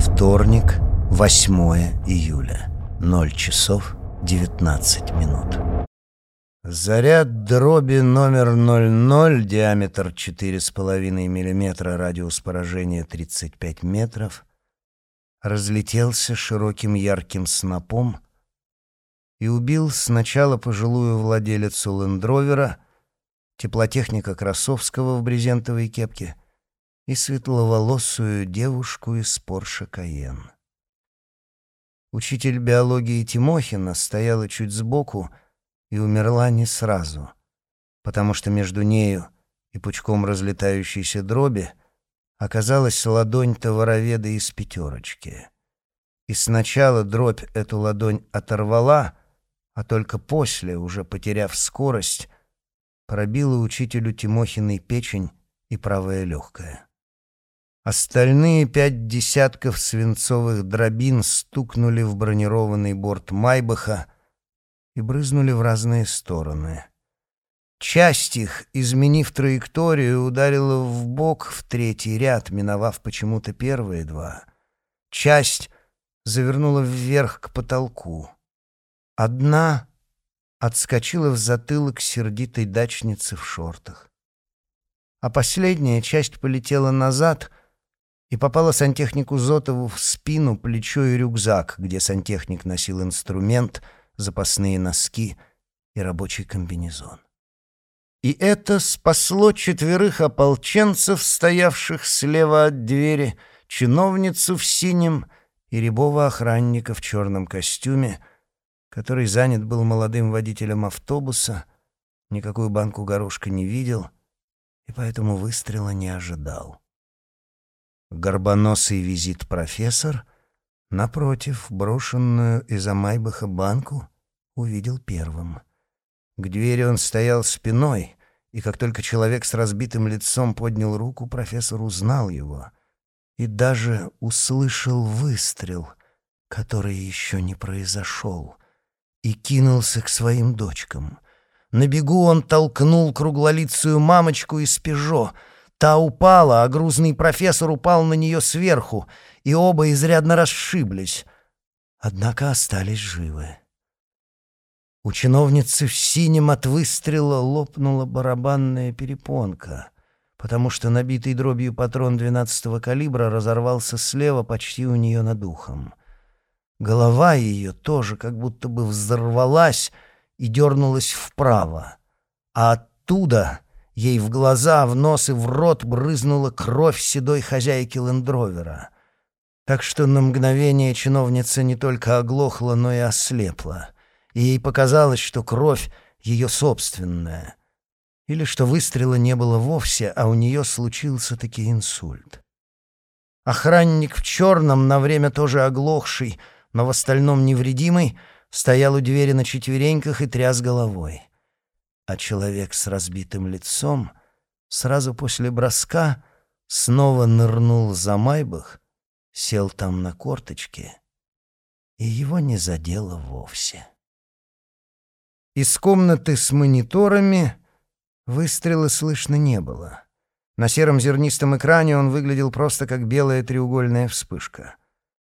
Вторник, 8 июля, 0 часов 19 минут. Заряд дроби номер 00, диаметр 4,5 мм, радиус поражения 35 метров, разлетелся широким ярким снопом и убил сначала пожилую владелицу лендровера, теплотехника Красовского в брезентовой кепке и светловолосую девушку из Порше Каен. Учитель биологии Тимохина стояла чуть сбоку и умерла не сразу, потому что между нею и пучком разлетающейся дроби оказалась ладонь товароведа из пятерочки. И сначала дробь эту ладонь оторвала, а только после, уже потеряв скорость, пробила учителю Тимохиной печень и правое легкое. Остальные пять десятков свинцовых дробин стукнули в бронированный борт Майбаха и брызнули в разные стороны. Часть их, изменив траекторию, ударила в бок в третий ряд, миновав почему-то первые два. Часть завернула вверх к потолку. Одна отскочила в затылок сердитой дачницы в шортах. А последняя часть полетела назад и попала сантехнику Зотову в спину, плечо и рюкзак, где сантехник носил инструмент, запасные носки и рабочий комбинезон. И это спасло четверых ополченцев, стоявших слева от двери, чиновницу в синем и рябого охранника в черном костюме, который занят был молодым водителем автобуса, никакую банку горошка не видел и поэтому выстрела не ожидал. Горбоносый визит профессор, напротив, брошенную из Амайбаха банку, увидел первым — к двери он стоял спиной, и как только человек с разбитым лицом поднял руку, профессор узнал его и даже услышал выстрел, который еще не произошел, и кинулся к своим дочкам. На бегу он толкнул круглолицую мамочку из «Пежо», Та упала, а грузный профессор упал на нее сверху, и оба изрядно расшиблись. Однако остались живы. У чиновницы в синем от выстрела лопнула барабанная перепонка, потому что набитый дробью патрон 12-го калибра разорвался слева почти у нее над ухом. Голова ее тоже как будто бы взорвалась и дернулась вправо, а оттуда ей в глаза, в нос и в рот брызнула кровь седой хозяйки лендровера. Так что на мгновение чиновница не только оглохла, но и ослепла — и ей показалось, что кровь ее собственная, или что выстрела не было вовсе, а у нее случился таки инсульт. Охранник в черном, на время тоже оглохший, но в остальном невредимый, стоял у двери на четвереньках и тряс головой. А человек с разбитым лицом сразу после броска снова нырнул за майбах, сел там на корточки, и его не задело вовсе. Из комнаты с мониторами выстрела слышно не было. На сером зернистом экране он выглядел просто как белая треугольная вспышка.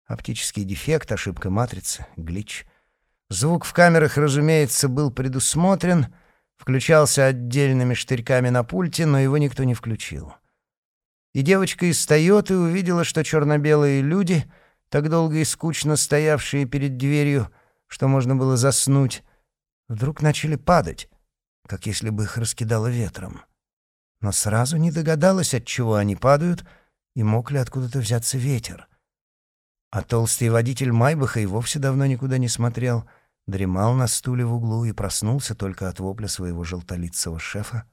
Оптический дефект, ошибка матрицы, глич. Звук в камерах, разумеется, был предусмотрен, включался отдельными штырьками на пульте, но его никто не включил. И девочка из «Тойоты» увидела, что черно-белые люди, так долго и скучно стоявшие перед дверью, что можно было заснуть, вдруг начали падать, как если бы их раскидало ветром. Но сразу не догадалась, от чего они падают, и мог ли откуда-то взяться ветер. А толстый водитель Майбаха и вовсе давно никуда не смотрел, дремал на стуле в углу и проснулся только от вопля своего желтолицего шефа.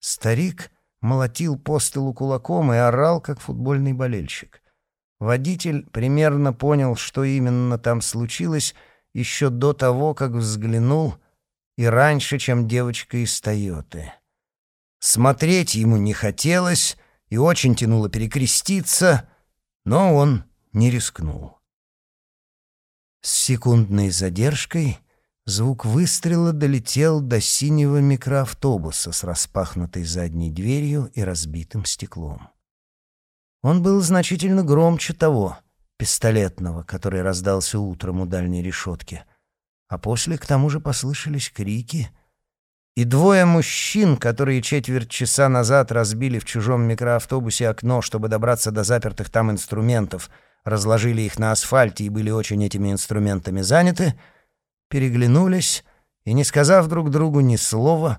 Старик молотил по столу кулаком и орал, как футбольный болельщик. Водитель примерно понял, что именно там случилось, еще до того, как взглянул, и раньше, чем девочка из «Тойоты». Смотреть ему не хотелось и очень тянуло перекреститься, но он не рискнул. С секундной задержкой звук выстрела долетел до синего микроавтобуса с распахнутой задней дверью и разбитым стеклом. Он был значительно громче того, пистолетного, который раздался утром у дальней решетки. А после к тому же послышались крики. И двое мужчин, которые четверть часа назад разбили в чужом микроавтобусе окно, чтобы добраться до запертых там инструментов, разложили их на асфальте и были очень этими инструментами заняты, переглянулись и, не сказав друг другу ни слова,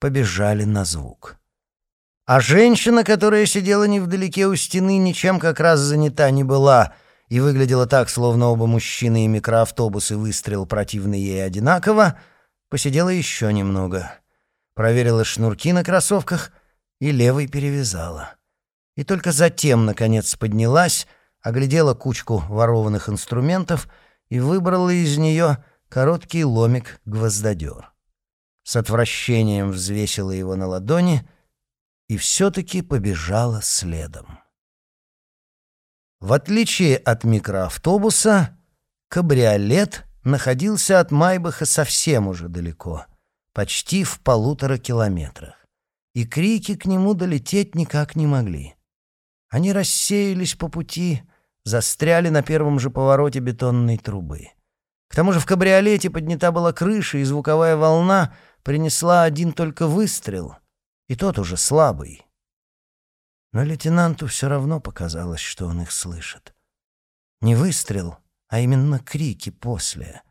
побежали на звук. А женщина, которая сидела невдалеке у стены, ничем как раз занята не была и выглядела так, словно оба мужчины и микроавтобус и выстрел противны ей одинаково, посидела еще немного, проверила шнурки на кроссовках и левой перевязала. И только затем, наконец, поднялась, оглядела кучку ворованных инструментов и выбрала из нее короткий ломик-гвоздодер. С отвращением взвесила его на ладони — и все-таки побежала следом. В отличие от микроавтобуса, кабриолет находился от Майбаха совсем уже далеко, почти в полутора километрах, и крики к нему долететь никак не могли. Они рассеялись по пути, застряли на первом же повороте бетонной трубы. К тому же в кабриолете поднята была крыша, и звуковая волна принесла один только выстрел — и тот уже слабый. Но лейтенанту все равно показалось, что он их слышит. Не выстрел, а именно крики после,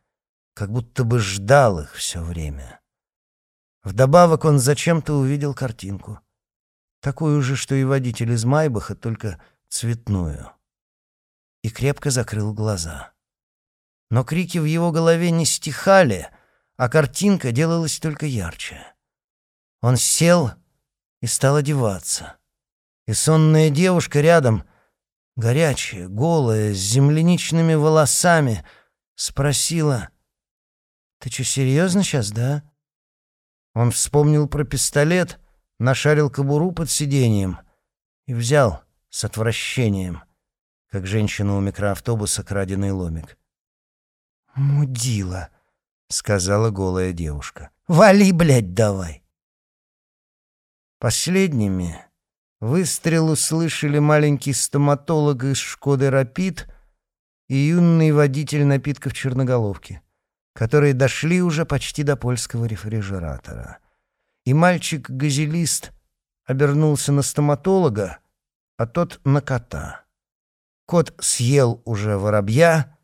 как будто бы ждал их все время. Вдобавок он зачем-то увидел картинку. Такую же, что и водитель из Майбаха, только цветную. И крепко закрыл глаза. Но крики в его голове не стихали, а картинка делалась только ярче. Он сел и стал одеваться. И сонная девушка рядом, горячая, голая, с земляничными волосами, спросила, «Ты что, серьезно сейчас, да?» Он вспомнил про пистолет, нашарил кобуру под сиденьем и взял с отвращением, как женщина у микроавтобуса краденый ломик. «Мудила», — сказала голая девушка. «Вали, блядь, давай!» Последними выстрел услышали маленький стоматолог из «Шкоды Рапид» и юный водитель напитков черноголовки, которые дошли уже почти до польского рефрижератора. И мальчик-газелист обернулся на стоматолога, а тот — на кота. Кот съел уже воробья,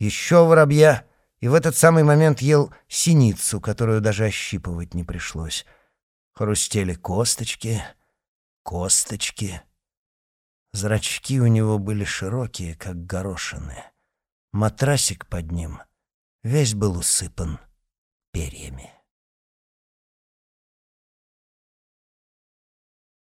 еще воробья, и в этот самый момент ел синицу, которую даже ощипывать не пришлось — Хрустели косточки, косточки. Зрачки у него были широкие, как горошины. Матрасик под ним весь был усыпан перьями.